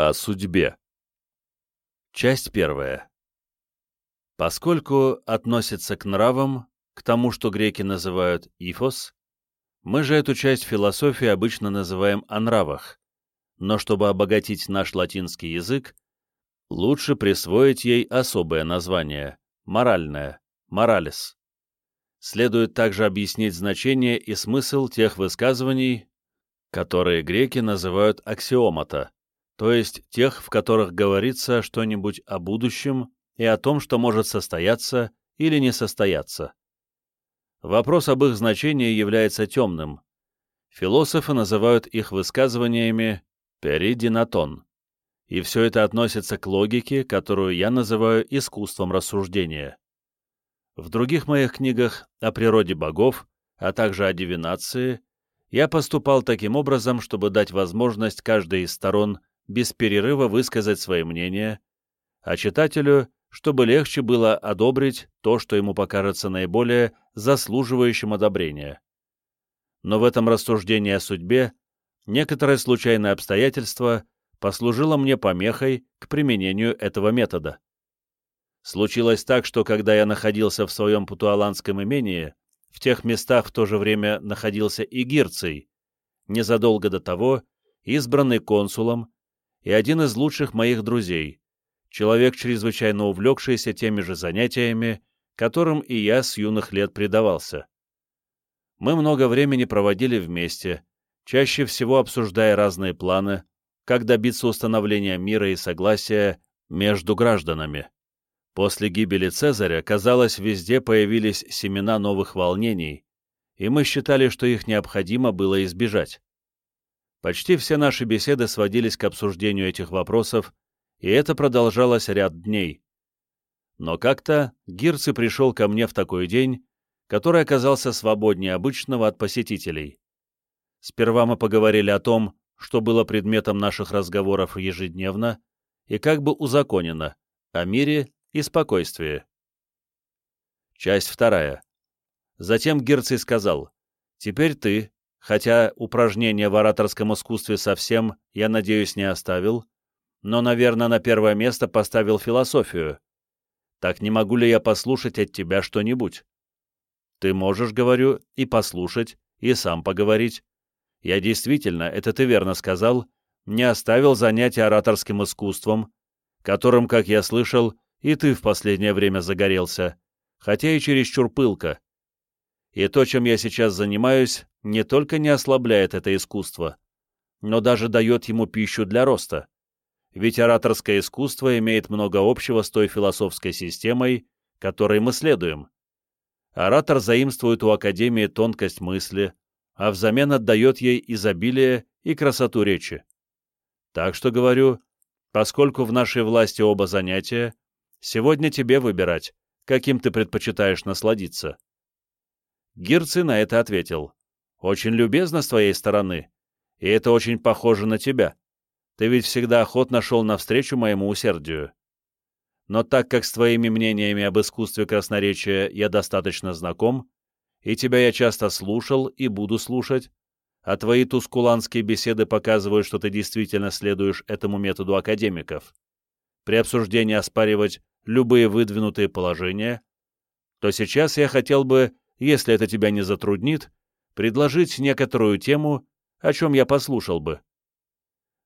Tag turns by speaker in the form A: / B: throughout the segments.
A: О судьбе. Часть первая. Поскольку относится к нравам, к тому, что греки называют ифос, мы же эту часть философии обычно называем о нравах, но чтобы обогатить наш латинский язык, лучше присвоить ей особое название – моральное, моралис. Следует также объяснить значение и смысл тех высказываний, которые греки называют аксиомата, то есть тех, в которых говорится что-нибудь о будущем и о том, что может состояться или не состояться. Вопрос об их значении является темным. Философы называют их высказываниями «перидинатон», и все это относится к логике, которую я называю искусством рассуждения. В других моих книгах о природе богов, а также о дивинации, я поступал таким образом, чтобы дать возможность каждой из сторон без перерыва высказать свои мнения, а читателю, чтобы легче было одобрить то, что ему покажется наиболее заслуживающим одобрения. Но в этом рассуждении о судьбе некоторое случайное обстоятельство послужило мне помехой к применению этого метода. Случилось так, что когда я находился в своем путуаланском имении, в тех местах в то же время находился и Гирций, незадолго до того избранный консулом и один из лучших моих друзей, человек, чрезвычайно увлекшийся теми же занятиями, которым и я с юных лет предавался. Мы много времени проводили вместе, чаще всего обсуждая разные планы, как добиться установления мира и согласия между гражданами. После гибели Цезаря, казалось, везде появились семена новых волнений, и мы считали, что их необходимо было избежать. Почти все наши беседы сводились к обсуждению этих вопросов, и это продолжалось ряд дней. Но как-то Гирци пришел ко мне в такой день, который оказался свободнее обычного от посетителей. Сперва мы поговорили о том, что было предметом наших разговоров ежедневно и как бы узаконено, о мире и спокойствии. Часть вторая. Затем Гирций сказал, «Теперь ты, хотя упражнения в ораторском искусстве совсем, я надеюсь, не оставил, но, наверное, на первое место поставил философию. Так не могу ли я послушать от тебя что-нибудь? Ты можешь, говорю, и послушать, и сам поговорить. Я действительно, это ты верно сказал, не оставил занятия ораторским искусством, которым, как я слышал, и ты в последнее время загорелся, хотя и чересчур пылко. И то, чем я сейчас занимаюсь, не только не ослабляет это искусство, но даже дает ему пищу для роста. Ведь ораторское искусство имеет много общего с той философской системой, которой мы следуем. Оратор заимствует у Академии тонкость мысли, а взамен отдает ей изобилие и красоту речи. Так что говорю, поскольку в нашей власти оба занятия, сегодня тебе выбирать, каким ты предпочитаешь насладиться. Гирци на это ответил. «Очень любезно с твоей стороны, и это очень похоже на тебя. Ты ведь всегда охотно шел навстречу моему усердию. Но так как с твоими мнениями об искусстве красноречия я достаточно знаком, и тебя я часто слушал и буду слушать, а твои тускуланские беседы показывают, что ты действительно следуешь этому методу академиков, при обсуждении оспаривать любые выдвинутые положения, то сейчас я хотел бы если это тебя не затруднит, предложить некоторую тему, о чем я послушал бы.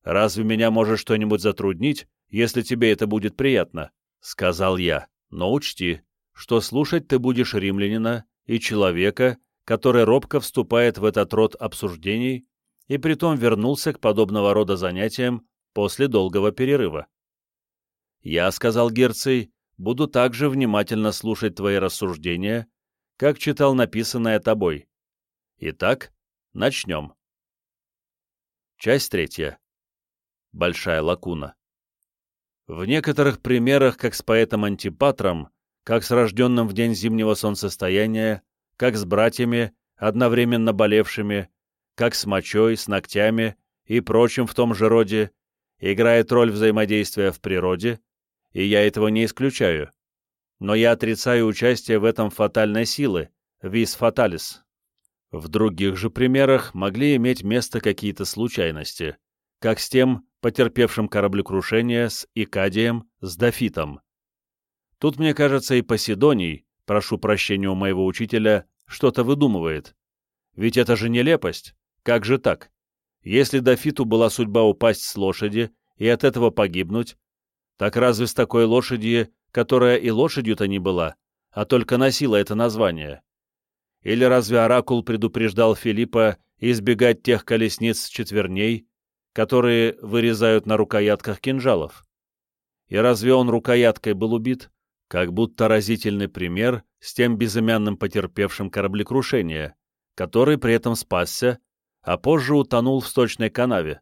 A: «Разве меня может что-нибудь затруднить, если тебе это будет приятно?» — сказал я. «Но учти, что слушать ты будешь римлянина и человека, который робко вступает в этот род обсуждений и притом вернулся к подобного рода занятиям после долгого перерыва. Я, — сказал Герций, — буду также внимательно слушать твои рассуждения как читал написанное тобой. Итак, начнем. Часть третья. Большая лакуна. В некоторых примерах, как с поэтом Антипатром, как с рожденным в день зимнего солнцестояния, как с братьями, одновременно болевшими, как с мочой, с ногтями и прочим в том же роде, играет роль взаимодействия в природе, и я этого не исключаю но я отрицаю участие в этом фатальной силы, vis fatalis. В других же примерах могли иметь место какие-то случайности, как с тем, потерпевшим кораблекрушение, с Икадием, с Дофитом. Тут, мне кажется, и Поседоний, прошу прощения у моего учителя, что-то выдумывает. Ведь это же нелепость. Как же так? Если Дофиту была судьба упасть с лошади и от этого погибнуть, так разве с такой лошади, которая и лошадью-то не была, а только носила это название? Или разве Оракул предупреждал Филиппа избегать тех колесниц с четверней, которые вырезают на рукоятках кинжалов? И разве он рукояткой был убит? Как будто разительный пример с тем безымянным потерпевшим кораблекрушение, который при этом спасся, а позже утонул в сточной канаве.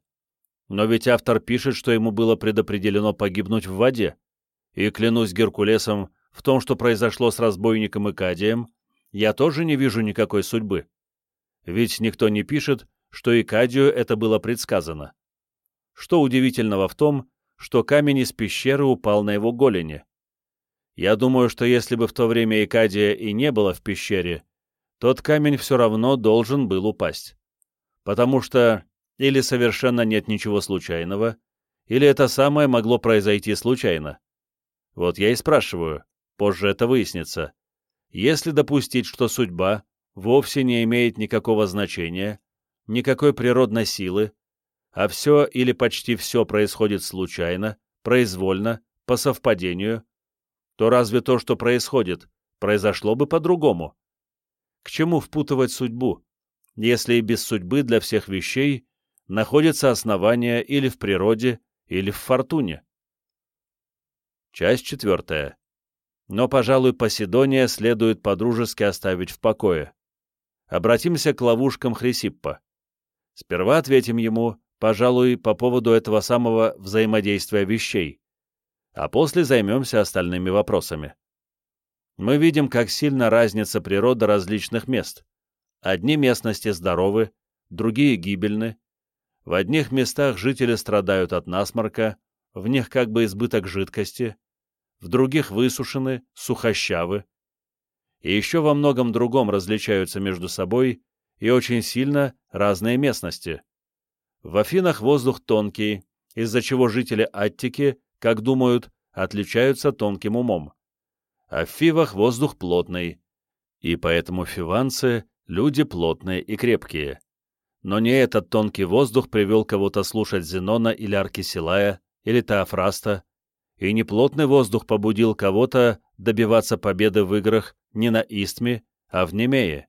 A: Но ведь автор пишет, что ему было предопределено погибнуть в воде. И клянусь Геркулесом в том, что произошло с разбойником Икадием, я тоже не вижу никакой судьбы. Ведь никто не пишет, что Икадию это было предсказано. Что удивительного в том, что камень из пещеры упал на его голени. Я думаю, что если бы в то время Икадия и не было в пещере, тот камень все равно должен был упасть. Потому что или совершенно нет ничего случайного, или это самое могло произойти случайно. Вот я и спрашиваю, позже это выяснится. Если допустить, что судьба вовсе не имеет никакого значения, никакой природной силы, а все или почти все происходит случайно, произвольно, по совпадению, то разве то, что происходит, произошло бы по-другому? К чему впутывать судьбу, если и без судьбы для всех вещей находится основание или в природе, или в фортуне. Часть четвертая. Но, пожалуй, Поседония следует подружески оставить в покое. Обратимся к ловушкам Хрисиппа. Сперва ответим ему, пожалуй, по поводу этого самого взаимодействия вещей, а после займемся остальными вопросами. Мы видим, как сильно разница природа различных мест. Одни местности здоровы, другие гибельны, в одних местах жители страдают от насморка, в них как бы избыток жидкости, в других высушены, сухощавы. И еще во многом другом различаются между собой и очень сильно разные местности. В Афинах воздух тонкий, из-за чего жители Аттики, как думают, отличаются тонким умом. А в Фивах воздух плотный, и поэтому фиванцы — люди плотные и крепкие. Но не этот тонкий воздух привел кого-то слушать Зенона или Аркисилая, или Теофраста, и не плотный воздух побудил кого-то добиваться победы в играх не на Истме, а в Немее.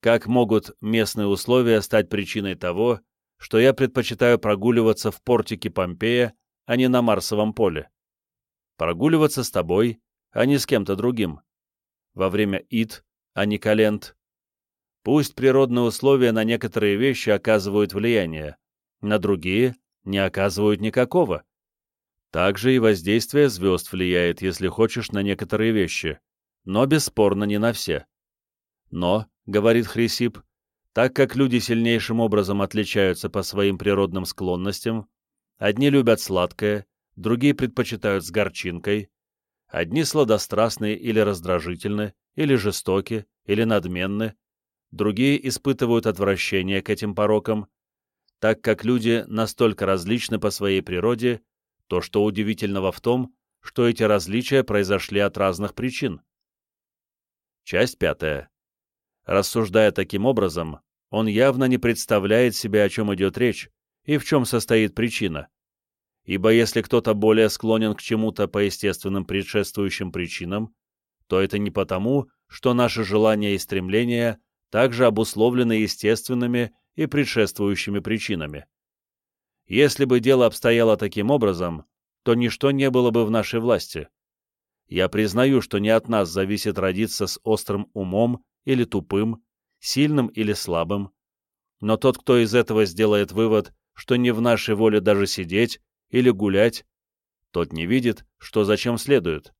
A: Как могут местные условия стать причиной того, что я предпочитаю прогуливаться в портике Помпея, а не на Марсовом поле? Прогуливаться с тобой, а не с кем-то другим. Во время Ид, а не Калент, Пусть природные условия на некоторые вещи оказывают влияние, на другие не оказывают никакого. Также и воздействие звезд влияет, если хочешь, на некоторые вещи, но бесспорно не на все. Но, говорит Хрисип, так как люди сильнейшим образом отличаются по своим природным склонностям, одни любят сладкое, другие предпочитают с горчинкой, одни сладострастны или раздражительны, или жестоки, или надменны, другие испытывают отвращение к этим порокам, так как люди настолько различны по своей природе, то что удивительного в том, что эти различия произошли от разных причин. Часть пятая. Рассуждая таким образом, он явно не представляет себе, о чем идет речь и в чем состоит причина. Ибо если кто-то более склонен к чему-то по естественным предшествующим причинам, то это не потому, что наши желания и стремления также обусловлены естественными и предшествующими причинами. Если бы дело обстояло таким образом, то ничто не было бы в нашей власти. Я признаю, что не от нас зависит родиться с острым умом или тупым, сильным или слабым, но тот, кто из этого сделает вывод, что не в нашей воле даже сидеть или гулять, тот не видит, что зачем следует.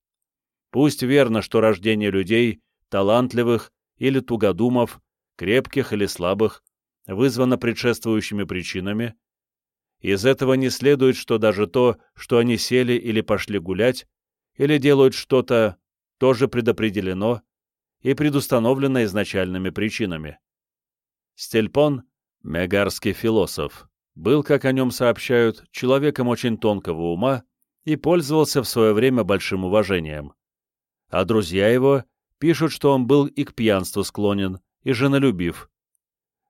A: Пусть верно, что рождение людей, талантливых или тугодумов, крепких или слабых, вызвано предшествующими причинами, из этого не следует, что даже то, что они сели или пошли гулять, или делают что-то, тоже предопределено и предустановлено изначальными причинами. Стельпон, мегарский философ, был, как о нем сообщают, человеком очень тонкого ума и пользовался в свое время большим уважением. А друзья его пишут, что он был и к пьянству склонен, и женолюбив.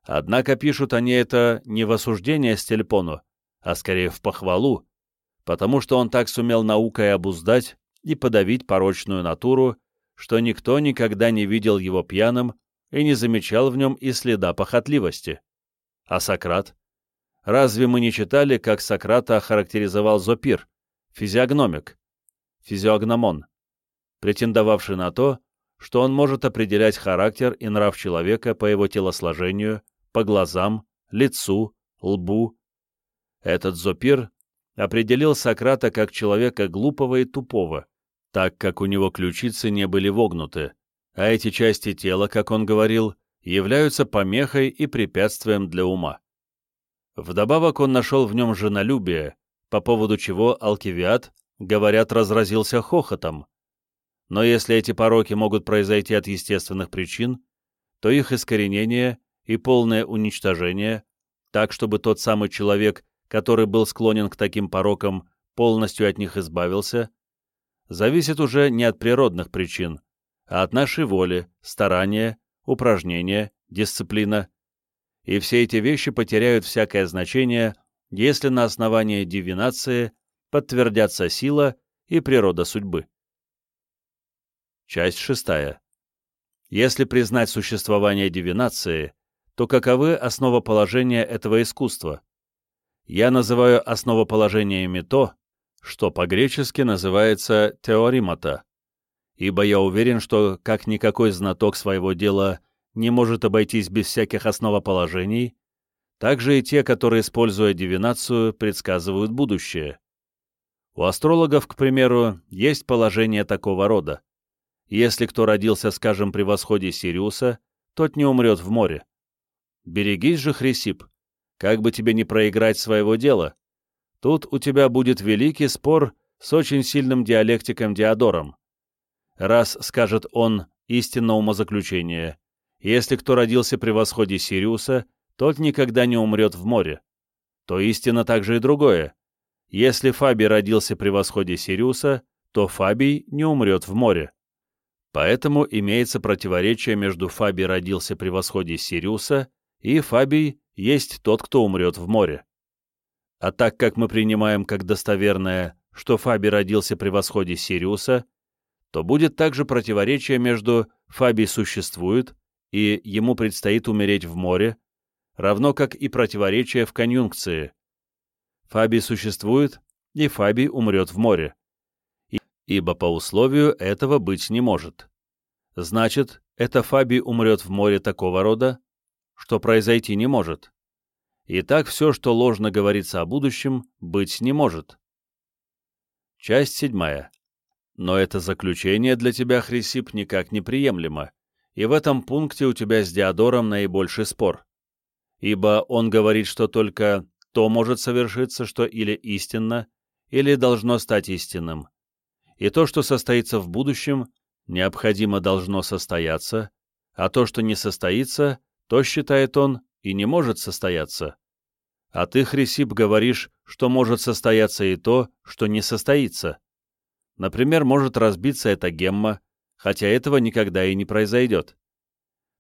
A: Однако пишут они это не в осуждение Стельпону, а скорее в похвалу, потому что он так сумел наукой обуздать и подавить порочную натуру, что никто никогда не видел его пьяным и не замечал в нем и следа похотливости. А Сократ? Разве мы не читали, как Сократа охарактеризовал Зопир, физиогномик, физиогномон, претендовавший на то, что он может определять характер и нрав человека по его телосложению, по глазам, лицу, лбу. Этот Зопир определил Сократа как человека глупого и тупого, так как у него ключицы не были вогнуты, а эти части тела, как он говорил, являются помехой и препятствием для ума. Вдобавок он нашел в нем женолюбие, по поводу чего Алкивиад, говорят, разразился хохотом. Но если эти пороки могут произойти от естественных причин, то их искоренение и полное уничтожение, так чтобы тот самый человек, который был склонен к таким порокам, полностью от них избавился, зависит уже не от природных причин, а от нашей воли, старания, упражнения, дисциплина. И все эти вещи потеряют всякое значение, если на основании дивинации подтвердятся сила и природа судьбы. Часть шестая. Если признать существование дивинации, то каковы основоположения этого искусства? Я называю основоположениями то, что по-гречески называется теоримата, ибо я уверен, что как никакой знаток своего дела не может обойтись без всяких основоположений, так же и те, которые, используя дивинацию, предсказывают будущее. У астрологов, к примеру, есть положение такого рода. Если кто родился, скажем, при восходе Сириуса, тот не умрет в море. Берегись же, Хрисип, как бы тебе не проиграть своего дела, Тут у тебя будет великий спор с очень сильным диалектиком Диодором. Раз, скажет он, истинно умозаключение, если кто родился при восходе Сириуса, тот никогда не умрет в море. То истинно также и другое. Если Фабий родился при восходе Сириуса, то Фабий не умрет в море. Поэтому имеется противоречие между Фабий родился при восходе Сириуса и Фабий есть тот, кто умрет в море. А так как мы принимаем как достоверное, что Фаби родился при восходе Сириуса, то будет также противоречие между Фаби существует и ему предстоит умереть в море, равно как и противоречие в конъюнкции. Фаби существует, и Фаби умрет в море. Ибо по условию этого быть не может. Значит, это Фаби умрет в море такого рода, что произойти не может и так все, что ложно говорится о будущем, быть не может. Часть седьмая. Но это заключение для тебя, Хрисип, никак не приемлемо, и в этом пункте у тебя с Диодором наибольший спор. Ибо он говорит, что только то может совершиться, что или истинно, или должно стать истинным. И то, что состоится в будущем, необходимо должно состояться, а то, что не состоится, то, считает он, и не может состояться. А ты, Хрисип, говоришь, что может состояться и то, что не состоится. Например, может разбиться эта гемма, хотя этого никогда и не произойдет.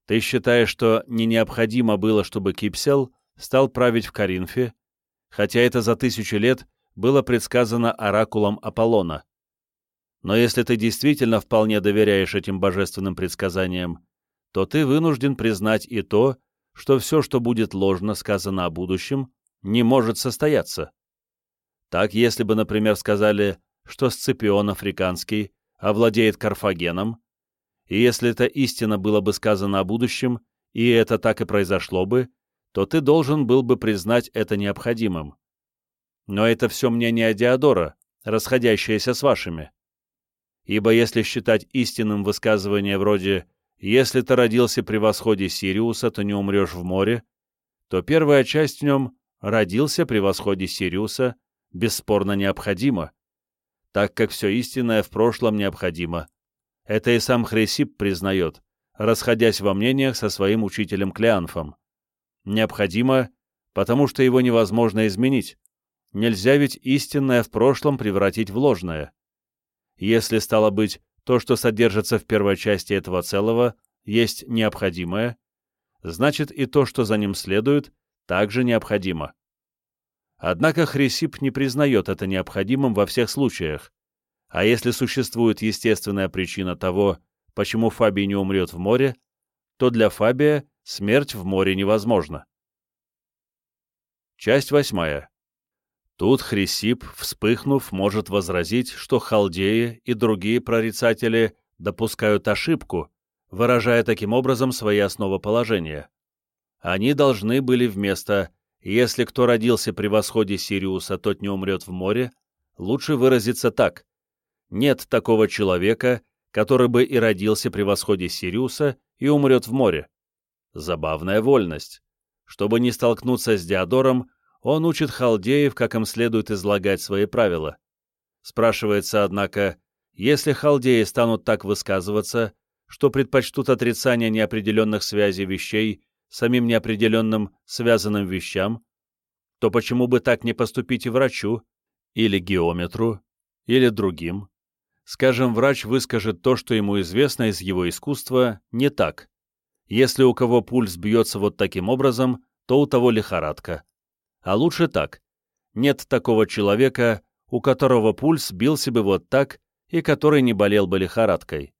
A: Ты считаешь, что не необходимо было, чтобы Кипсел стал править в Каринфе, хотя это за тысячу лет было предсказано оракулом Аполлона. Но если ты действительно вполне доверяешь этим божественным предсказаниям, то ты вынужден признать и то, что все, что будет ложно сказано о будущем, не может состояться. Так, если бы, например, сказали, что Сципион Африканский овладеет Карфагеном, и если это истина было бы сказано о будущем, и это так и произошло бы, то ты должен был бы признать это необходимым. Но это все мнение Диодора, расходящееся с вашими. Ибо если считать истинным высказывание вроде если ты родился при восходе Сириуса, то не умрешь в море, то первая часть в нем «родился при восходе Сириуса» бесспорно необходима, так как все истинное в прошлом необходимо. Это и сам Хрисип признает, расходясь во мнениях со своим учителем Клеанфом. Необходимо, потому что его невозможно изменить. Нельзя ведь истинное в прошлом превратить в ложное. Если, стало быть, то, что содержится в первой части этого целого, есть необходимое, значит и то, что за ним следует, также необходимо. Однако Хрисип не признает это необходимым во всех случаях, а если существует естественная причина того, почему Фабий не умрет в море, то для Фабия смерть в море невозможна. Часть восьмая. Тут Хрисип, вспыхнув, может возразить, что халдеи и другие прорицатели допускают ошибку, выражая таким образом свои основоположения. Они должны были вместо «если кто родился при восходе Сириуса, тот не умрет в море», лучше выразиться так «нет такого человека, который бы и родился при восходе Сириуса и умрет в море». Забавная вольность. Чтобы не столкнуться с Диодором, он учит халдеев, как им следует излагать свои правила. Спрашивается, однако, если халдеи станут так высказываться, что предпочтут отрицание неопределенных связей вещей самим неопределенным связанным вещам, то почему бы так не поступить и врачу, или геометру, или другим? Скажем, врач выскажет то, что ему известно из его искусства, не так. Если у кого пульс бьется вот таким образом, то у того лихорадка. А лучше так. Нет такого человека, у которого пульс бился бы вот так и который не болел бы лихорадкой.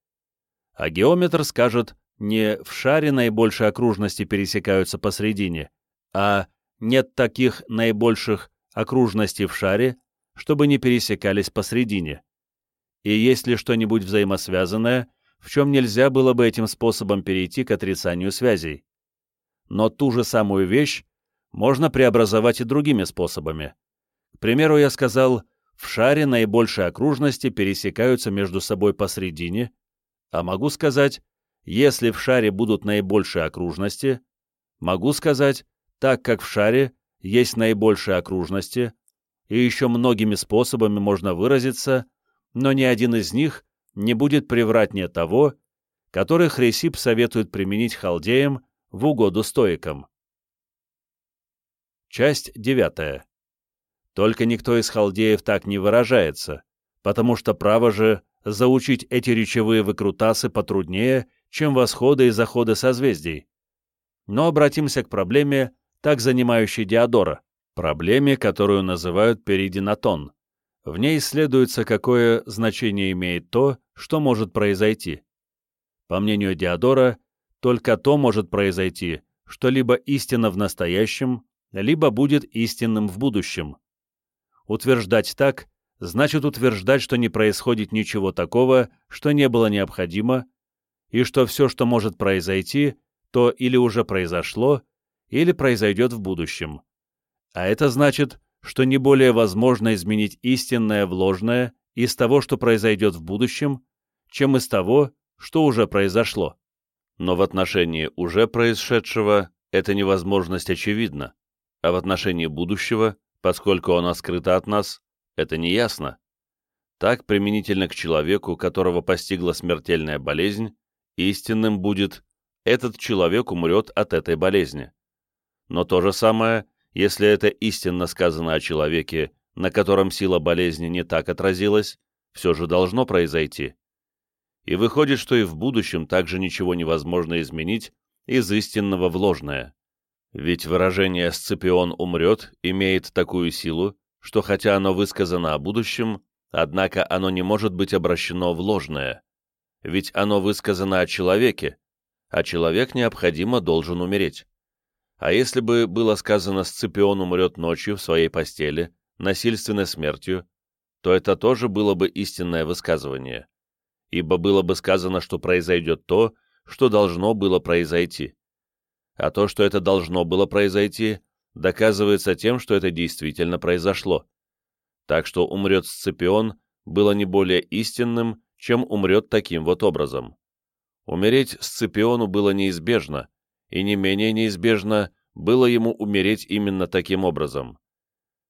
A: А геометр скажет, не в шаре наибольшие окружности пересекаются посредине, а нет таких наибольших окружностей в шаре, чтобы не пересекались посредине. И есть ли что-нибудь взаимосвязанное, в чем нельзя было бы этим способом перейти к отрицанию связей? Но ту же самую вещь можно преобразовать и другими способами. К примеру, я сказал, в шаре наибольшие окружности пересекаются между собой посредине, а могу сказать, если в шаре будут наибольшие окружности, могу сказать, так как в шаре есть наибольшие окружности, и еще многими способами можно выразиться, но ни один из них не будет превратнее того, который Хрисип советует применить халдеям в угоду стоикам. Часть девятая. Только никто из халдеев так не выражается, потому что право же заучить эти речевые выкрутасы потруднее, чем восходы и заходы созвездий. Но обратимся к проблеме, так занимающей Диодора, проблеме, которую называют перидинатон. В ней исследуется, какое значение имеет то, что может произойти. По мнению Диодора, только то может произойти, что либо истина в настоящем, либо будет истинным в будущем. Утверждать так значит утверждать, что не происходит ничего такого, что не было необходимо, и что все, что может произойти, то или уже произошло, или произойдет в будущем. А это значит, что не более возможно изменить истинное в ложное из того, что произойдет в будущем, чем из того, что уже произошло. Но в отношении уже происшедшего эта невозможность очевидна а в отношении будущего, поскольку оно скрыто от нас, это не ясно. Так, применительно к человеку, которого постигла смертельная болезнь, истинным будет «этот человек умрет от этой болезни». Но то же самое, если это истинно сказано о человеке, на котором сила болезни не так отразилась, все же должно произойти. И выходит, что и в будущем также ничего невозможно изменить из истинного в ложное. Ведь выражение «Сципион умрет» имеет такую силу, что хотя оно высказано о будущем, однако оно не может быть обращено в ложное. Ведь оно высказано о человеке, а человек необходимо должен умереть. А если бы было сказано «Сципион умрет ночью в своей постели», насильственной смертью, то это тоже было бы истинное высказывание, ибо было бы сказано, что произойдет то, что должно было произойти а то, что это должно было произойти, доказывается тем, что это действительно произошло. Так что умрет Сципион было не более истинным, чем умрет таким вот образом. Умереть Сципиону было неизбежно, и не менее неизбежно было ему умереть именно таким образом.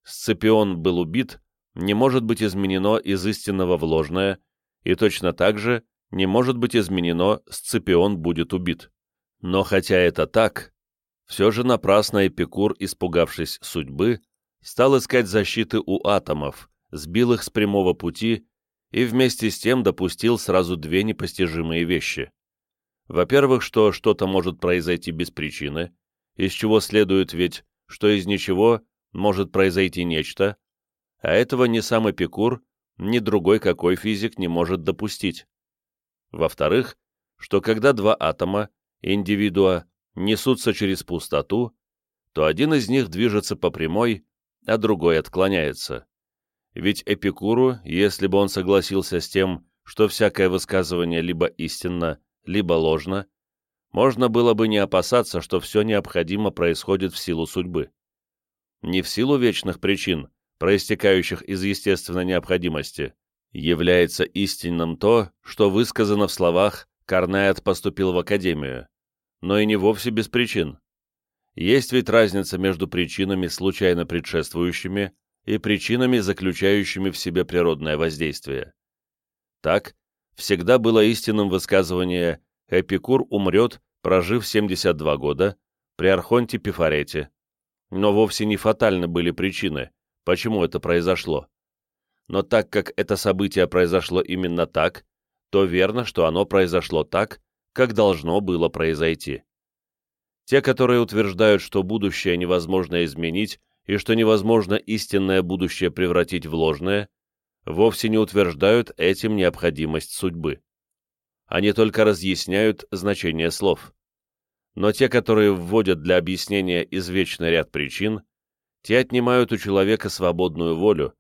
A: Сципион был убит, не может быть изменено из истинного в ложное, и точно так же не может быть изменено Сципион будет убит. Но хотя это так, Все же напрасно Эпикур, испугавшись судьбы, стал искать защиты у атомов, сбил их с прямого пути и вместе с тем допустил сразу две непостижимые вещи. Во-первых, что что-то может произойти без причины, из чего следует ведь, что из ничего может произойти нечто, а этого ни сам Эпикур, ни другой какой физик не может допустить. Во-вторых, что когда два атома, индивидуа, несутся через пустоту, то один из них движется по прямой, а другой отклоняется. Ведь Эпикуру, если бы он согласился с тем, что всякое высказывание либо истинно, либо ложно, можно было бы не опасаться, что все необходимо происходит в силу судьбы. Не в силу вечных причин, проистекающих из естественной необходимости, является истинным то, что высказано в словах «Карнайт поступил в академию», но и не вовсе без причин. Есть ведь разница между причинами, случайно предшествующими, и причинами, заключающими в себе природное воздействие. Так, всегда было истинным высказывание «Эпикур умрет, прожив 72 года» при Архонте Пифарете, но вовсе не фатальны были причины, почему это произошло. Но так как это событие произошло именно так, то верно, что оно произошло так, как должно было произойти. Те, которые утверждают, что будущее невозможно изменить и что невозможно истинное будущее превратить в ложное, вовсе не утверждают этим необходимость судьбы. Они только разъясняют значение слов. Но те, которые вводят для объяснения извечный ряд причин, те отнимают у человека свободную волю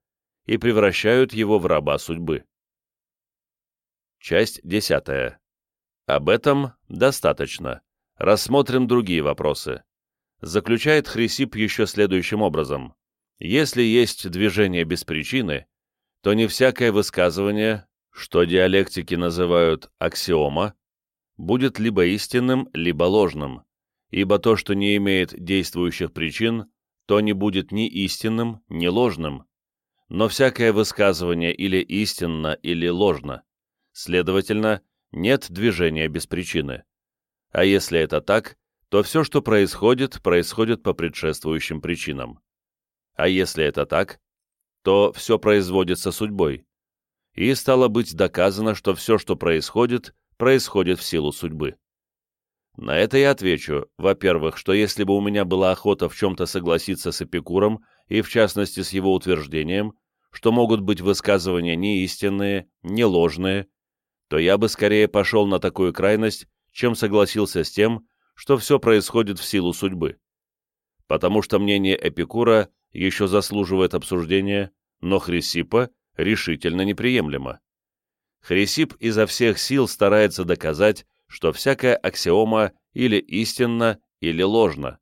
A: и превращают его в раба судьбы. Часть десятая. Об этом достаточно. Рассмотрим другие вопросы. Заключает Хрисип еще следующим образом. Если есть движение без причины, то не всякое высказывание, что диалектики называют аксиома, будет либо истинным, либо ложным, ибо то, что не имеет действующих причин, то не будет ни истинным, ни ложным. Но всякое высказывание или истинно, или ложно. Следовательно, нет движения без причины. А если это так, то все, что происходит, происходит по предшествующим причинам. А если это так, то все производится судьбой. И стало быть доказано, что все, что происходит, происходит в силу судьбы. На это я отвечу, во-первых, что если бы у меня была охота в чем-то согласиться с Эпикуром, и в частности с его утверждением, что могут быть высказывания не истинные, не ложные, то я бы скорее пошел на такую крайность, чем согласился с тем, что все происходит в силу судьбы. Потому что мнение Эпикура еще заслуживает обсуждения, но Хрисипа решительно неприемлемо. Хрисип изо всех сил старается доказать, что всякая аксиома или истинна, или ложна.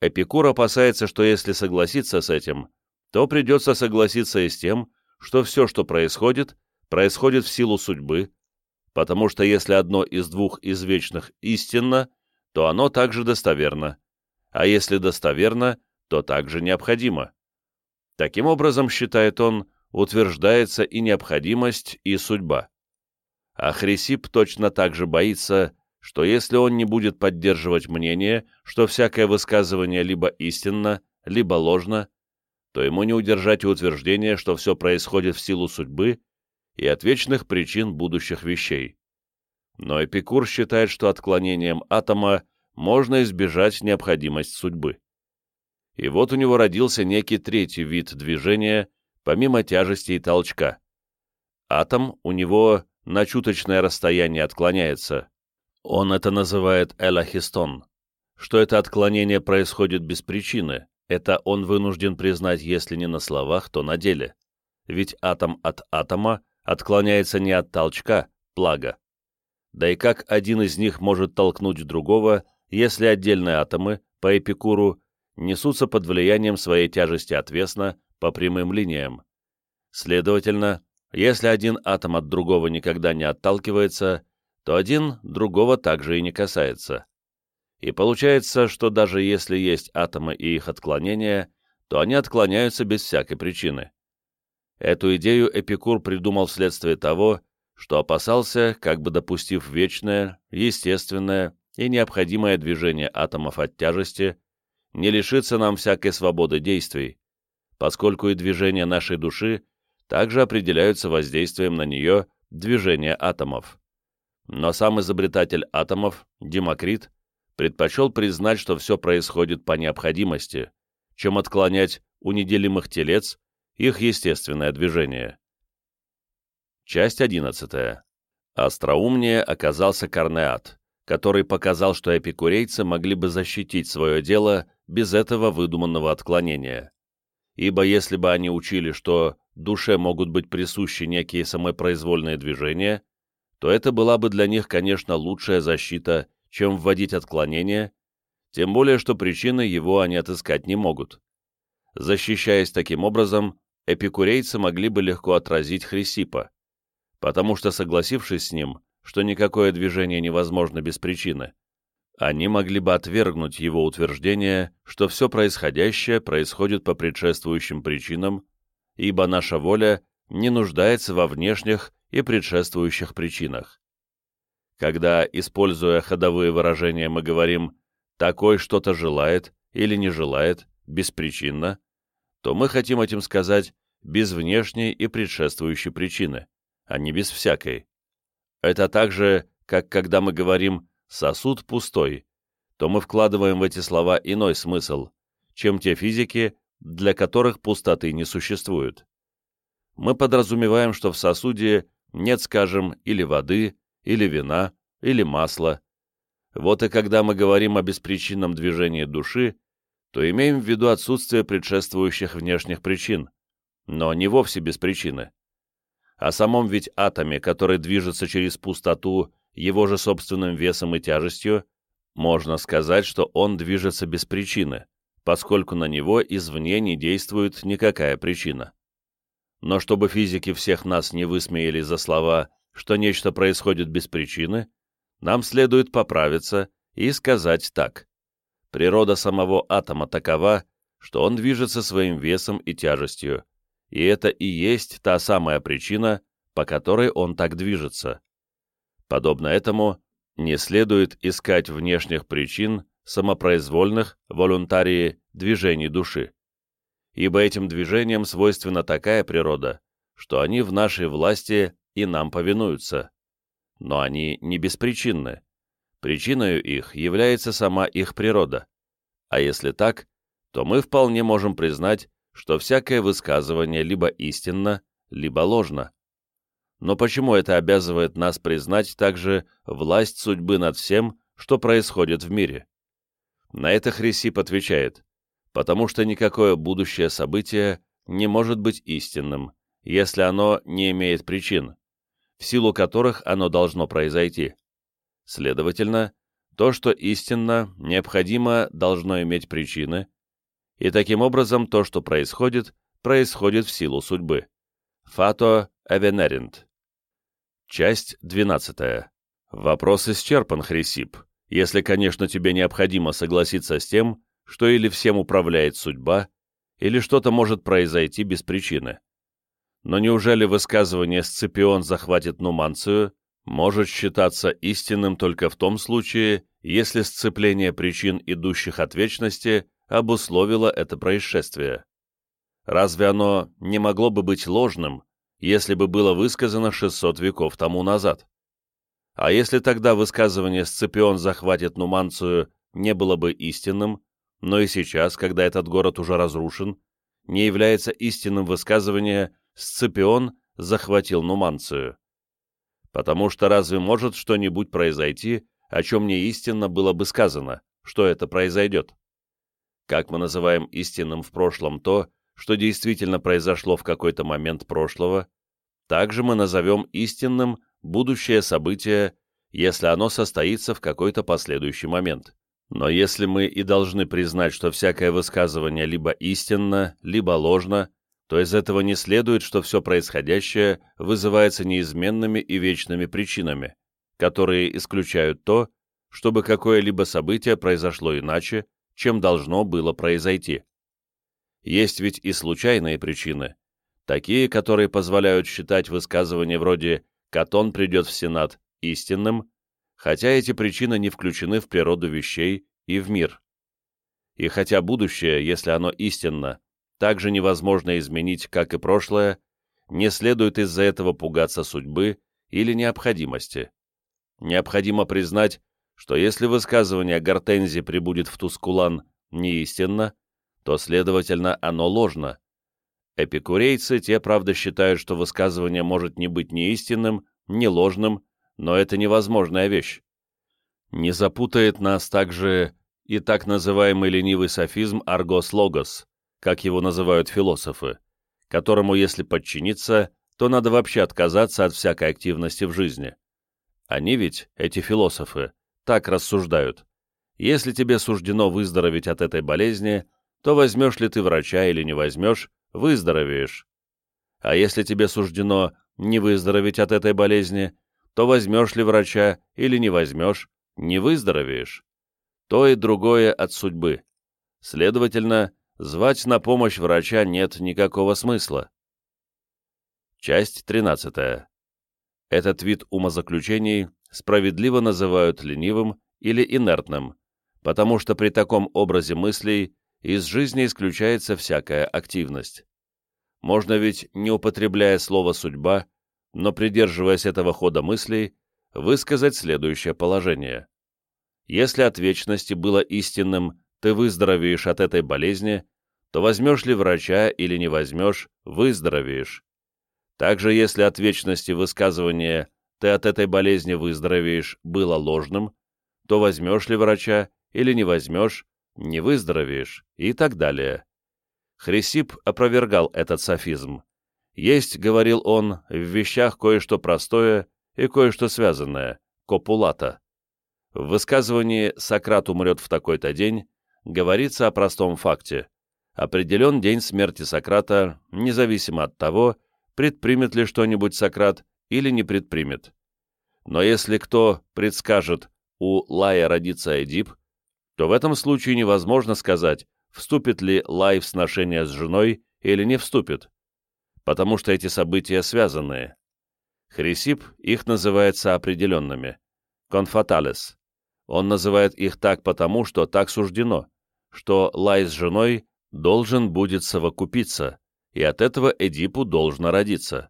A: Эпикур опасается, что если согласиться с этим, то придется согласиться и с тем, что все, что происходит, происходит в силу судьбы, потому что если одно из двух извечных истинно, то оно также достоверно, а если достоверно, то также необходимо. Таким образом, считает он, утверждается и необходимость, и судьба. А Хрисип точно так же боится, что если он не будет поддерживать мнение, что всякое высказывание либо истинно, либо ложно, то ему не удержать утверждение, что все происходит в силу судьбы и от вечных причин будущих вещей. Но Эпикур считает, что отклонением атома можно избежать необходимость судьбы. И вот у него родился некий третий вид движения, помимо тяжести и толчка. Атом у него на чуточное расстояние отклоняется. Он это называет элахистон. Что это отклонение происходит без причины, это он вынужден признать, если не на словах, то на деле. Ведь атом от атома отклоняется не от толчка, плага. Да и как один из них может толкнуть другого, если отдельные атомы, по Эпикуру, несутся под влиянием своей тяжести отвесно по прямым линиям. Следовательно, если один атом от другого никогда не отталкивается, то один другого также и не касается. И получается, что даже если есть атомы и их отклонения, то они отклоняются без всякой причины. Эту идею Эпикур придумал вследствие того, что опасался, как бы допустив вечное, естественное и необходимое движение атомов от тяжести не лишится нам всякой свободы действий, поскольку и движения нашей души также определяются воздействием на нее движения атомов. Но сам изобретатель атомов, Демокрит, предпочел признать, что все происходит по необходимости, чем отклонять у неделимых телец их естественное движение. Часть 11. Остроумнее оказался Корнеат, который показал, что эпикурейцы могли бы защитить свое дело без этого выдуманного отклонения. Ибо если бы они учили, что душе могут быть присущи некие самопроизвольные движения, то это была бы для них, конечно, лучшая защита, чем вводить отклонение, тем более, что причины его они отыскать не могут. Защищаясь таким образом, эпикурейцы могли бы легко отразить Хрисипа, потому что, согласившись с ним, что никакое движение невозможно без причины, они могли бы отвергнуть его утверждение, что все происходящее происходит по предшествующим причинам, ибо наша воля не нуждается во внешних и предшествующих причинах. Когда, используя ходовые выражения, мы говорим «такой что-то желает» или «не желает» беспричинно, то мы хотим этим сказать без внешней и предшествующей причины, а не без всякой. Это так же, как когда мы говорим «сосуд пустой», то мы вкладываем в эти слова иной смысл, чем те физики, для которых пустоты не существует. Мы подразумеваем, что в сосуде нет, скажем, или воды, или вина, или масла. Вот и когда мы говорим о беспричинном движении души, то имеем в виду отсутствие предшествующих внешних причин, но не вовсе без причины. О самом ведь атоме, который движется через пустоту его же собственным весом и тяжестью, можно сказать, что он движется без причины, поскольку на него извне не действует никакая причина. Но чтобы физики всех нас не высмеяли за слова, что нечто происходит без причины, нам следует поправиться и сказать так. Природа самого атома такова, что он движется своим весом и тяжестью, и это и есть та самая причина, по которой он так движется. Подобно этому, не следует искать внешних причин самопроизвольных, волюнтарии, движений души. Ибо этим движениям свойственна такая природа, что они в нашей власти и нам повинуются. Но они не беспричинны, Причиной их является сама их природа. А если так, то мы вполне можем признать, что всякое высказывание либо истинно, либо ложно. Но почему это обязывает нас признать также власть судьбы над всем, что происходит в мире? На это Хрисип отвечает, потому что никакое будущее событие не может быть истинным, если оно не имеет причин, в силу которых оно должно произойти. Следовательно, то, что истинно, необходимо, должно иметь причины, и таким образом то, что происходит, происходит в силу судьбы. Фато эвенеринт. Часть 12. Вопрос исчерпан, Хрисип, если, конечно, тебе необходимо согласиться с тем, что или всем управляет судьба, или что-то может произойти без причины. Но неужели высказывание «Сципион захватит Нуманцию» может считаться истинным только в том случае, если сцепление причин, идущих от вечности, обусловило это происшествие. Разве оно не могло бы быть ложным, если бы было высказано 600 веков тому назад? А если тогда высказывание «Сципион захватит Нуманцию» не было бы истинным, но и сейчас, когда этот город уже разрушен, не является истинным высказывание «Сципион захватил Нуманцию»? Потому что разве может что-нибудь произойти, о чем не истинно было бы сказано, что это произойдет? Как мы называем истинным в прошлом то, что действительно произошло в какой-то момент прошлого, также мы назовем истинным будущее событие, если оно состоится в какой-то последующий момент. Но если мы и должны признать, что всякое высказывание либо истинно, либо ложно, то из этого не следует, что все происходящее вызывается неизменными и вечными причинами, которые исключают то, чтобы какое-либо событие произошло иначе, чем должно было произойти. Есть ведь и случайные причины, такие, которые позволяют считать высказывание вроде «Катон придет в Сенат» истинным, хотя эти причины не включены в природу вещей и в мир. И хотя будущее, если оно истинно, также невозможно изменить, как и прошлое, не следует из-за этого пугаться судьбы или необходимости. Необходимо признать, что если высказывание Гортензи прибудет в Тускулан неистинно, то, следовательно, оно ложно. Эпикурейцы, те, правда, считают, что высказывание может не быть ни истинным, ни ложным, но это невозможная вещь. Не запутает нас также и так называемый ленивый софизм «аргос-логос», как его называют философы, которому, если подчиниться, то надо вообще отказаться от всякой активности в жизни. Они ведь, эти философы, так рассуждают. Если тебе суждено выздороветь от этой болезни, то возьмешь ли ты врача или не возьмешь, выздоровеешь. А если тебе суждено не выздороветь от этой болезни, то возьмешь ли врача или не возьмешь, не выздоровеешь. То и другое от судьбы. Следовательно, звать на помощь врача нет никакого смысла. Часть 13. Этот вид умозаключений справедливо называют ленивым или инертным, потому что при таком образе мыслей из жизни исключается всякая активность. Можно ведь, не употребляя слово «судьба», но придерживаясь этого хода мыслей, высказать следующее положение. Если от вечности было истинным «ты выздоровеешь от этой болезни», то возьмешь ли врача или не возьмешь, выздоровеешь. Также если от вечности высказывание «ты от этой болезни выздоровеешь» было ложным, то возьмешь ли врача или не возьмешь, не выздоровеешь и так далее. Хрисип опровергал этот софизм. Есть, говорил он, в вещах кое-что простое и кое-что связанное, копулата. В высказывании «Сократ умрет в такой-то день» говорится о простом факте. Определен день смерти Сократа, независимо от того, предпримет ли что-нибудь Сократ или не предпримет. Но если кто предскажет «у Лая родится Эдип», то в этом случае невозможно сказать, вступит ли Лай в сношение с женой или не вступит, потому что эти события связанные. Хрисип их называет соопределенными, конфаталес. Он называет их так потому, что так суждено, что Лай с женой должен будет совокупиться, и от этого Эдипу должно родиться.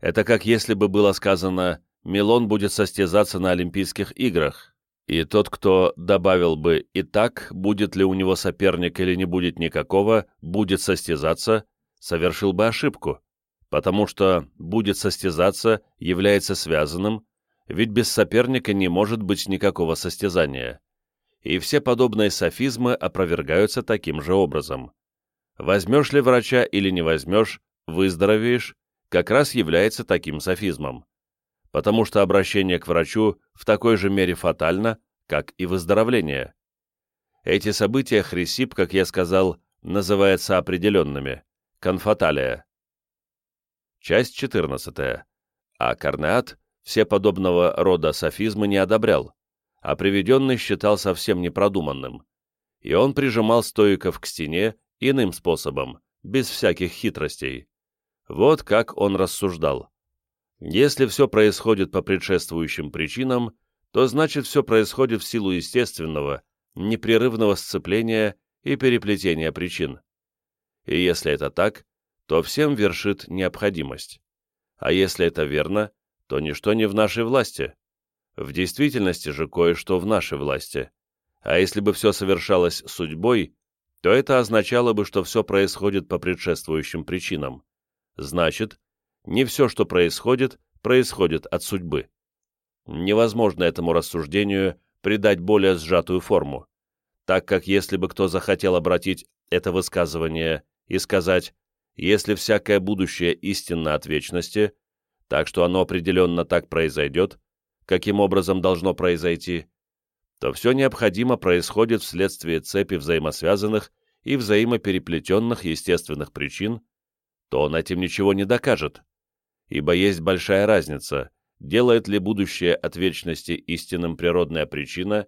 A: Это как если бы было сказано «Милон будет состязаться на Олимпийских играх», и тот, кто добавил бы «и так, будет ли у него соперник или не будет никакого, будет состязаться», совершил бы ошибку, потому что «будет состязаться» является связанным, ведь без соперника не может быть никакого состязания. И все подобные софизмы опровергаются таким же образом. Возьмешь ли врача или не возьмешь, выздоровеешь, как раз является таким софизмом. Потому что обращение к врачу в такой же мере фатально, как и выздоровление. Эти события Хрисип, как я сказал, называются определенными, конфаталия. Часть 14. А Карнеат все подобного рода софизмы не одобрял, а приведенный считал совсем непродуманным, и он прижимал стоиков к стене иным способом, без всяких хитростей. Вот как он рассуждал. Если все происходит по предшествующим причинам, то значит все происходит в силу естественного, непрерывного сцепления и переплетения причин. И если это так, то всем вершит необходимость. А если это верно, то ничто не в нашей власти. В действительности же кое-что в нашей власти. А если бы все совершалось судьбой, то это означало бы, что все происходит по предшествующим причинам. Значит, не все, что происходит, происходит от судьбы. Невозможно этому рассуждению придать более сжатую форму, так как если бы кто захотел обратить это высказывание и сказать «если всякое будущее истинно от вечности», так что оно определенно так произойдет, каким образом должно произойти, то все необходимо происходит вследствие цепи взаимосвязанных и взаимопереплетенных естественных причин, то он этим ничего не докажет, ибо есть большая разница, делает ли будущее от вечности истинным природная причина,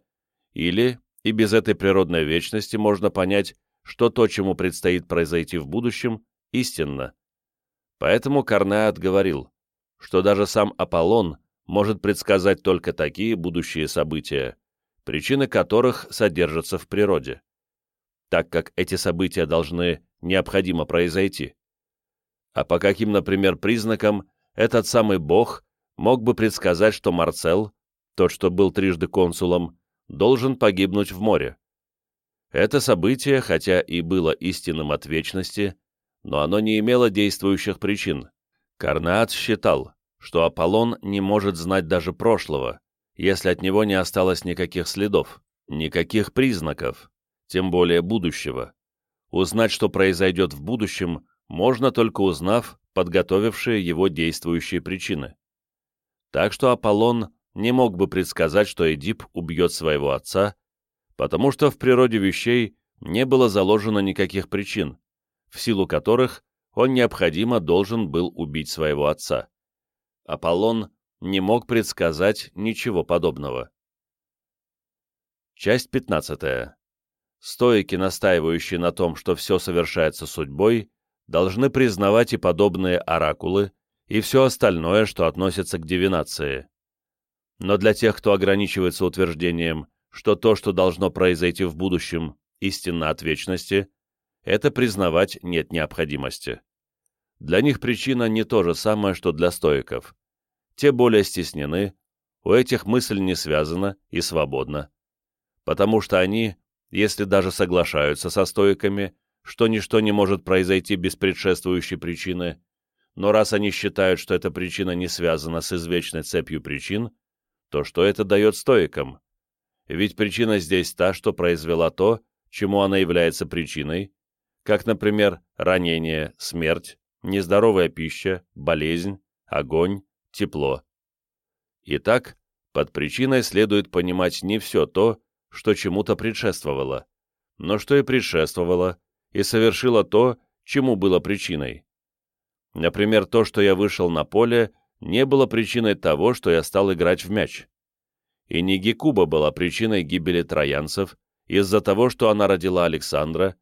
A: или и без этой природной вечности можно понять, что то, чему предстоит произойти в будущем, истинно. Поэтому Карнеат говорил, что даже сам Аполлон может предсказать только такие будущие события, причины которых содержатся в природе, так как эти события должны необходимо произойти. А по каким, например, признакам этот самый Бог мог бы предсказать, что Марцел, тот, что был трижды консулом, должен погибнуть в море? Это событие, хотя и было истинным от вечности, но оно не имело действующих причин. Карнаат считал, что Аполлон не может знать даже прошлого, если от него не осталось никаких следов, никаких признаков, тем более будущего. Узнать, что произойдет в будущем, можно только узнав подготовившие его действующие причины. Так что Аполлон не мог бы предсказать, что Эдип убьет своего отца, потому что в природе вещей не было заложено никаких причин, в силу которых он необходимо должен был убить своего отца. Аполлон не мог предсказать ничего подобного. Часть 15. Стоики, настаивающие на том, что все совершается судьбой, должны признавать и подобные оракулы, и все остальное, что относится к дивинации. Но для тех, кто ограничивается утверждением, что то, что должно произойти в будущем, истинно от вечности, это признавать нет необходимости. Для них причина не то же самое, что для стоиков. Те более стеснены, у этих мысль не связана и свободна. Потому что они, если даже соглашаются со стоиками, что ничто не может произойти без предшествующей причины, но раз они считают, что эта причина не связана с извечной цепью причин, то что это дает стоикам? Ведь причина здесь та, что произвела то, чему она является причиной, как, например, ранение, смерть, нездоровая пища, болезнь, огонь, тепло. Итак, под причиной следует понимать не все то, что чему-то предшествовало, но что и предшествовало, и совершила то, чему было причиной. Например, то, что я вышел на поле, не было причиной того, что я стал играть в мяч. И не Гекуба была причиной гибели троянцев из-за того, что она родила Александра,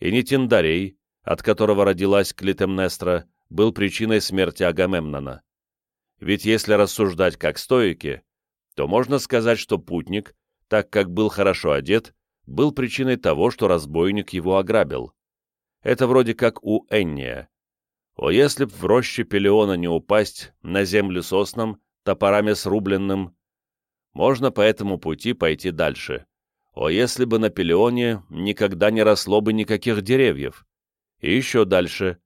A: и не Тиндарей, от которого родилась Клитемнестра, был причиной смерти Агамемнона. Ведь если рассуждать как стоики, то можно сказать, что путник, так как был хорошо одет, был причиной того, что разбойник его ограбил. Это вроде как у Энния. О, если б в роще Пелеона не упасть на землю соснам, топорами срубленным, можно по этому пути пойти дальше. О, если бы на Пелеоне никогда не росло бы никаких деревьев. И еще дальше.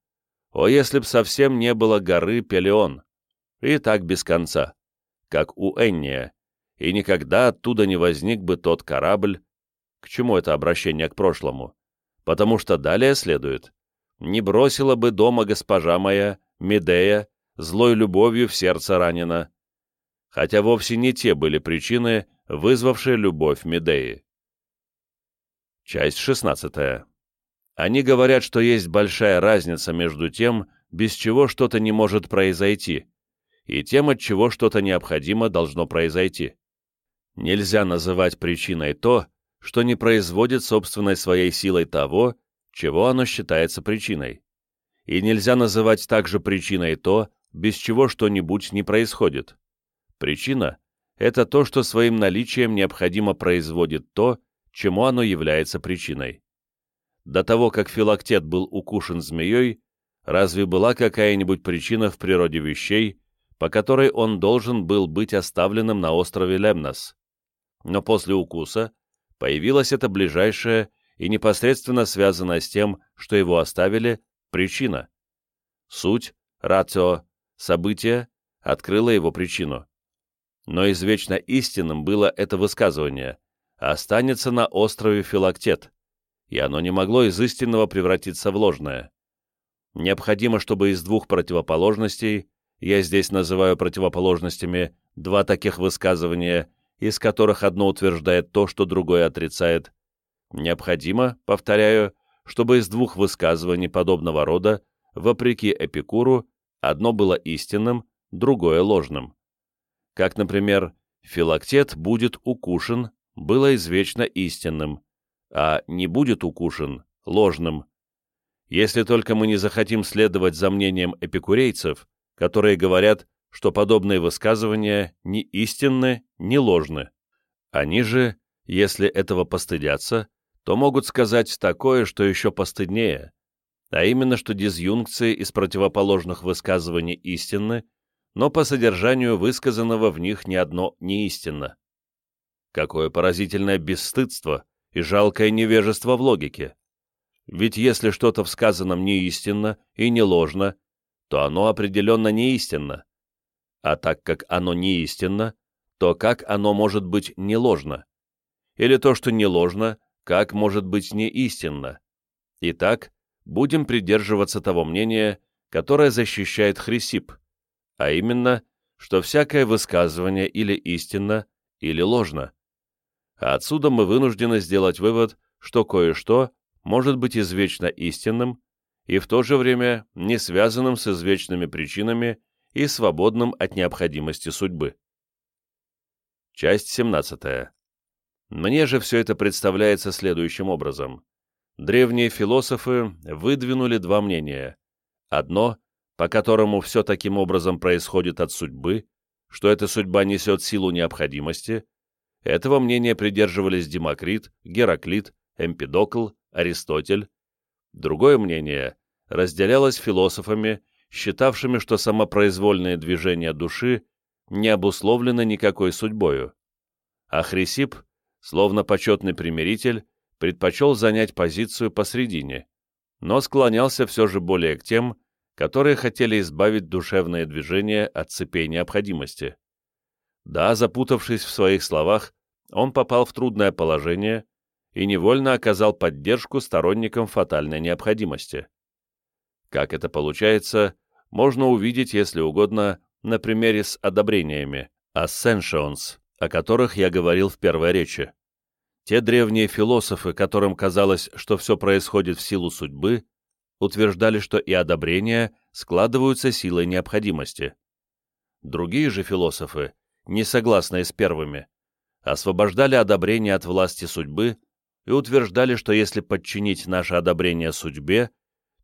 A: О, если б совсем не было горы Пелеон. И так без конца, как у Энния. И никогда оттуда не возник бы тот корабль, к чему это обращение к прошлому? Потому что далее следует. Не бросила бы дома госпожа моя, Медея, злой любовью в сердце ранена. Хотя вовсе не те были причины, вызвавшие любовь Медеи. Часть 16. Они говорят, что есть большая разница между тем, без чего что-то не может произойти, и тем, от чего что-то необходимо должно произойти. Нельзя называть причиной то, что не производит собственной своей силой того, чего оно считается причиной. И нельзя называть также причиной то, без чего что-нибудь не происходит. Причина — это то, что своим наличием необходимо производит то, чему оно является причиной. До того, как филактет был укушен змеей, разве была какая-нибудь причина в природе вещей, по которой он должен был быть оставленным на острове Лемнос? Но после укуса появилась эта ближайшая и непосредственно связанная с тем, что его оставили, причина. Суть, рацио, событие открыло его причину. Но извечно истинным было это высказывание «останется на острове Филактет», и оно не могло из истинного превратиться в ложное. Необходимо, чтобы из двух противоположностей, я здесь называю противоположностями два таких высказывания – из которых одно утверждает то, что другое отрицает. Необходимо, повторяю, чтобы из двух высказываний подобного рода, вопреки Эпикуру, одно было истинным, другое ложным. Как, например, филактет будет укушен, было извечно истинным, а не будет укушен – ложным. Если только мы не захотим следовать за мнением эпикурейцев, которые говорят, что подобные высказывания ни истинны, ни ложны. Они же, если этого постыдятся, то могут сказать такое, что еще постыднее, а именно, что дизъюнкции из противоположных высказываний истинны, но по содержанию высказанного в них ни одно не истинно. Какое поразительное бесстыдство и жалкое невежество в логике. Ведь если что-то в сказанном не истинно и не ложно, то оно определенно не истинно. А так как оно не истинно, то как оно может быть не ложно? Или то, что не ложно, как может быть не истинно? Итак, будем придерживаться того мнения, которое защищает Хрисип, а именно, что всякое высказывание или истинно, или ложно. А отсюда мы вынуждены сделать вывод, что кое-что может быть извечно истинным и в то же время не связанным с извечными причинами и свободным от необходимости судьбы. Часть 17. Мне же все это представляется следующим образом. Древние философы выдвинули два мнения. Одно, по которому все таким образом происходит от судьбы, что эта судьба несет силу необходимости, этого мнения придерживались Демокрит, Гераклит, Эмпидокл, Аристотель. Другое мнение разделялось философами, считавшими, что самопроизвольное движение души не обусловлено никакой судьбою. А Хрисип, словно почетный примиритель, предпочел занять позицию посредине, но склонялся все же более к тем, которые хотели избавить душевное движение от цепей необходимости. Да, запутавшись в своих словах, он попал в трудное положение и невольно оказал поддержку сторонникам фатальной необходимости. Как это получается, можно увидеть, если угодно, на примере с одобрениями, ascensions, о которых я говорил в первой речи. Те древние философы, которым казалось, что все происходит в силу судьбы, утверждали, что и одобрения складываются силой необходимости. Другие же философы, не согласные с первыми, освобождали одобрение от власти судьбы и утверждали, что если подчинить наше одобрение судьбе,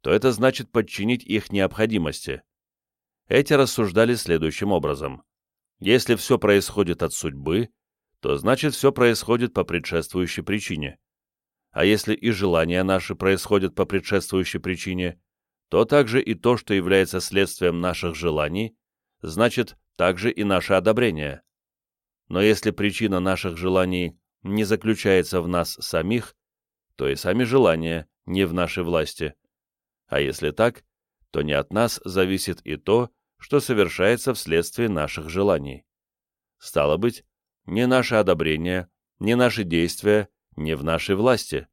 A: то это значит подчинить их необходимости. Эти рассуждали следующим образом. Если все происходит от судьбы, то значит все происходит по предшествующей причине. А если и желания наши происходят по предшествующей причине, то также и то, что является следствием наших желаний, значит также и наше одобрение. Но если причина наших желаний не заключается в нас самих, то и сами желания не в нашей власти. А если так, то не от нас зависит и то, что совершается вследствие наших желаний. Стало быть, ни наше одобрение, ни наши действия не в нашей власти.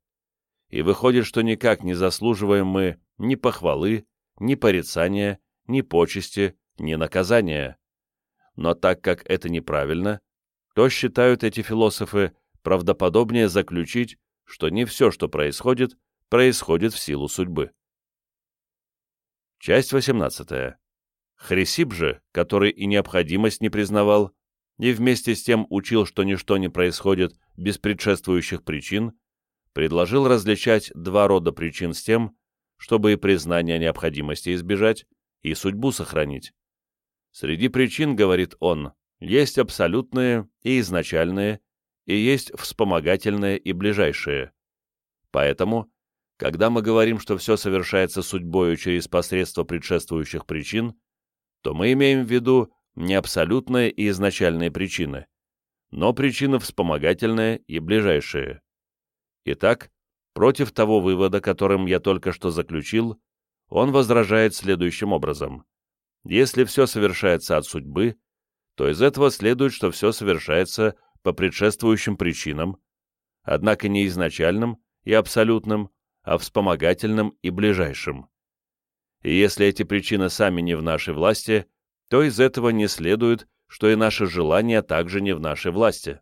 A: И выходит, что никак не заслуживаем мы ни похвалы, ни порицания, ни почести, ни наказания. Но так как это неправильно, то считают эти философы правдоподобнее заключить, что не все, что происходит, происходит в силу судьбы. Часть 18. Хрисип же, который и необходимость не признавал, и вместе с тем учил, что ничто не происходит без предшествующих причин, предложил различать два рода причин с тем, чтобы и признание необходимости избежать, и судьбу сохранить. Среди причин, говорит он, есть абсолютные и изначальные, и есть вспомогательные и ближайшие. Поэтому, когда мы говорим, что все совершается судьбою через посредство предшествующих причин, то мы имеем в виду не абсолютные и изначальные причины, но причины вспомогательные и ближайшие. Итак, против того вывода, которым я только что заключил, он возражает следующим образом. Если все совершается от судьбы, то из этого следует, что все совершается по предшествующим причинам, однако не изначальным и абсолютным, а вспомогательным и ближайшим. И если эти причины сами не в нашей власти, то из этого не следует, что и наши желания также не в нашей власти.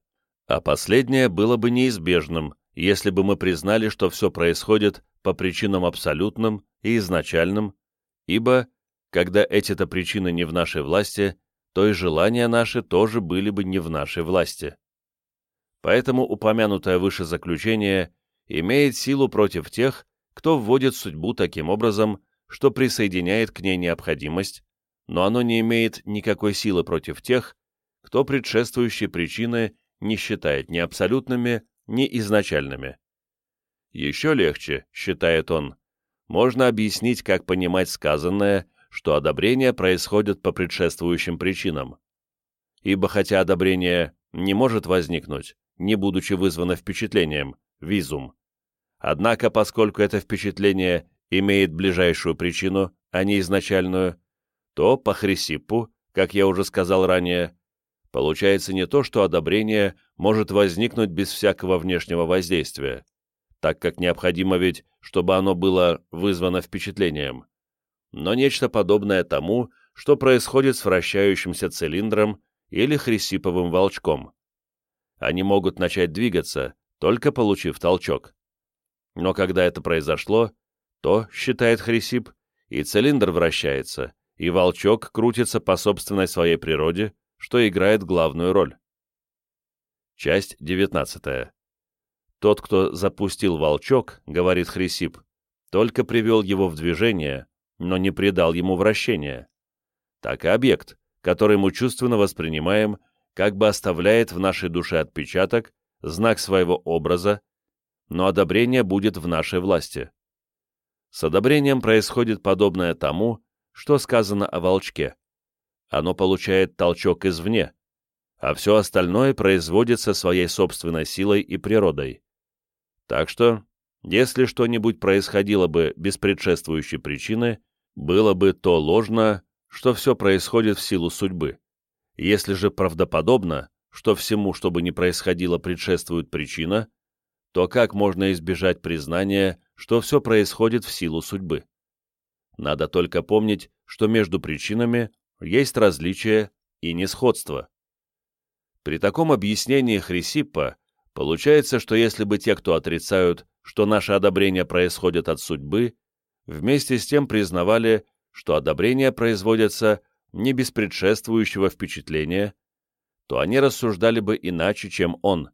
A: А последнее было бы неизбежным, если бы мы признали, что все происходит по причинам абсолютным и изначальным, ибо, когда эти-то причины не в нашей власти, то и желания наши тоже были бы не в нашей власти. Поэтому упомянутое выше заключение имеет силу против тех, кто вводит судьбу таким образом, что присоединяет к ней необходимость, но оно не имеет никакой силы против тех, кто предшествующие причины не считает ни абсолютными, ни изначальными. Еще легче, считает он, можно объяснить, как понимать сказанное, что одобрение происходит по предшествующим причинам. Ибо хотя одобрение не может возникнуть, не будучи вызвано впечатлением, визум, однако поскольку это впечатление имеет ближайшую причину, а не изначальную, то по Хрисиппу, как я уже сказал ранее, получается не то, что одобрение может возникнуть без всякого внешнего воздействия, так как необходимо ведь, чтобы оно было вызвано впечатлением, но нечто подобное тому, что происходит с вращающимся цилиндром или хрисиповым волчком. Они могут начать двигаться, только получив толчок. Но когда это произошло, то, считает Хрисип, и цилиндр вращается, и волчок крутится по собственной своей природе, что играет главную роль. Часть 19. Тот, кто запустил волчок, говорит Хрисип, только привел его в движение, но не придал ему вращения. Так и объект, который мы чувственно воспринимаем, как бы оставляет в нашей душе отпечаток, знак своего образа, но одобрение будет в нашей власти. С одобрением происходит подобное тому, что сказано о волчке. Оно получает толчок извне, а все остальное производится своей собственной силой и природой. Так что, если что-нибудь происходило бы без предшествующей причины, было бы то ложно, что все происходит в силу судьбы. Если же правдоподобно, что всему, что бы ни происходило, предшествует причина, то как можно избежать признания, что все происходит в силу судьбы? Надо только помнить, что между причинами есть различия и несходство. При таком объяснении Хрисиппа Получается, что если бы те, кто отрицают, что наше одобрение происходит от судьбы, вместе с тем признавали, что одобрение производится не без предшествующего впечатления, то они рассуждали бы иначе, чем он.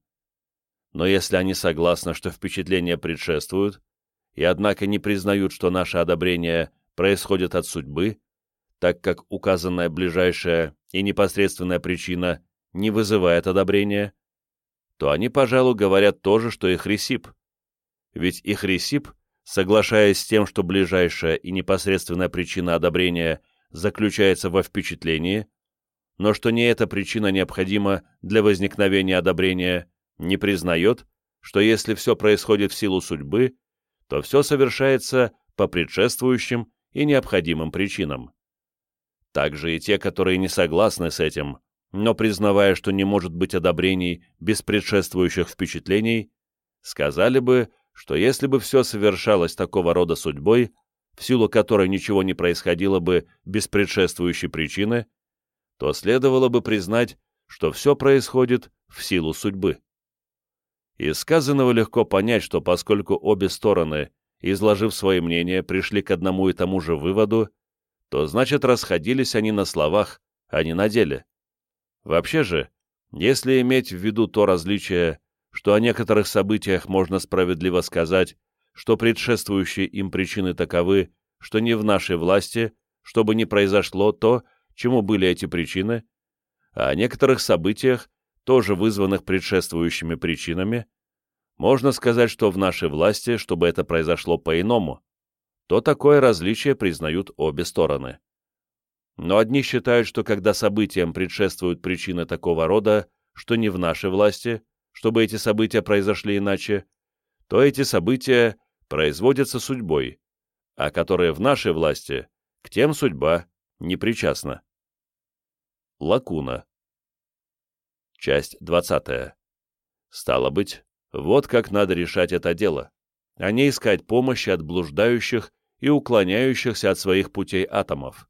A: Но если они согласны, что впечатления предшествуют, и однако не признают, что наше одобрение происходит от судьбы, так как указанная ближайшая и непосредственная причина не вызывает одобрения, то они, пожалуй, говорят то же, что и Хрисип. Ведь и Хрисип, соглашаясь с тем, что ближайшая и непосредственная причина одобрения заключается во впечатлении, но что не эта причина необходима для возникновения одобрения, не признает, что если все происходит в силу судьбы, то все совершается по предшествующим и необходимым причинам. Также и те, которые не согласны с этим, но признавая, что не может быть одобрений без предшествующих впечатлений, сказали бы, что если бы все совершалось такого рода судьбой, в силу которой ничего не происходило бы без предшествующей причины, то следовало бы признать, что все происходит в силу судьбы. Из сказанного легко понять, что поскольку обе стороны, изложив свои мнения, пришли к одному и тому же выводу, то значит расходились они на словах, а не на деле. Вообще же, если иметь в виду то различие, что о некоторых событиях можно справедливо сказать, что предшествующие им причины таковы, что не в нашей власти, чтобы не произошло то, чему были эти причины, а о некоторых событиях, тоже вызванных предшествующими причинами, можно сказать, что в нашей власти, чтобы это произошло по-иному, то такое различие признают обе стороны. Но одни считают, что когда событиям предшествуют причины такого рода, что не в нашей власти, чтобы эти события произошли иначе, то эти события производятся судьбой, а которые в нашей власти, к тем судьба не причастна. Лакуна. Часть 20. Стало быть, вот как надо решать это дело, а не искать помощи от блуждающих и уклоняющихся от своих путей атомов.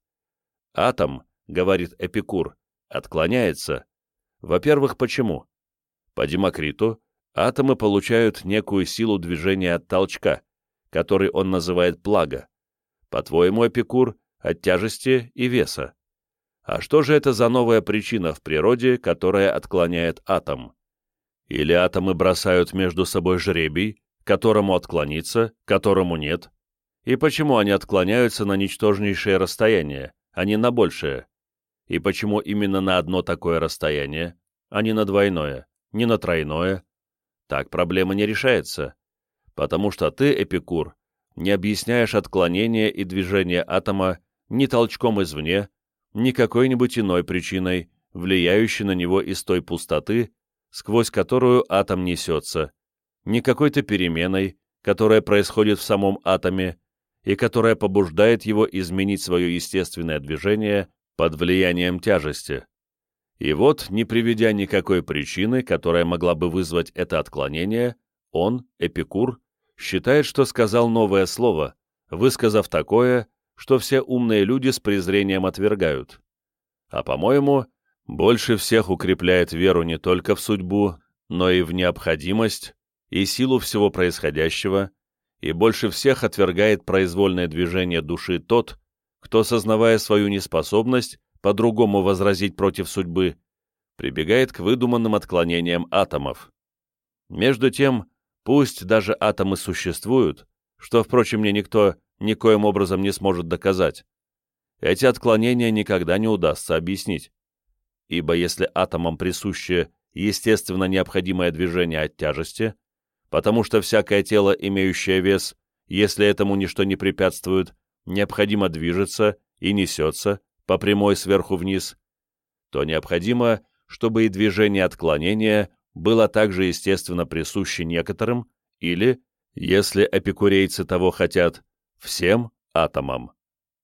A: Атом, говорит Эпикур, отклоняется. Во-первых, почему? По Демокриту атомы получают некую силу движения от толчка, который он называет плага. По-твоему, Эпикур, от тяжести и веса. А что же это за новая причина в природе, которая отклоняет атом? Или атомы бросают между собой жребий, которому отклониться, которому нет? И почему они отклоняются на ничтожнейшее расстояние, а не на большее? И почему именно на одно такое расстояние, а не на двойное, не на тройное? Так проблема не решается. Потому что ты, Эпикур, не объясняешь отклонение и движение атома ни толчком извне, ни какой-нибудь иной причиной, влияющей на него из той пустоты, сквозь которую атом несется, ни какой-то переменой, которая происходит в самом атоме и которая побуждает его изменить свое естественное движение под влиянием тяжести. И вот, не приведя никакой причины, которая могла бы вызвать это отклонение, он, Эпикур, считает, что сказал новое слово, высказав такое, что все умные люди с презрением отвергают. А, по-моему, больше всех укрепляет веру не только в судьбу, но и в необходимость и силу всего происходящего, и больше всех отвергает произвольное движение души тот, кто, сознавая свою неспособность по-другому возразить против судьбы, прибегает к выдуманным отклонениям атомов. Между тем, Пусть даже атомы существуют, что, впрочем, мне никто никоим образом не сможет доказать, эти отклонения никогда не удастся объяснить. Ибо если атомам присуще естественно необходимое движение от тяжести, потому что всякое тело, имеющее вес, если этому ничто не препятствует, необходимо движется и несется по прямой сверху вниз, то необходимо, чтобы и движение отклонения было также естественно присуще некоторым или, если эпикурейцы того хотят, всем атомам.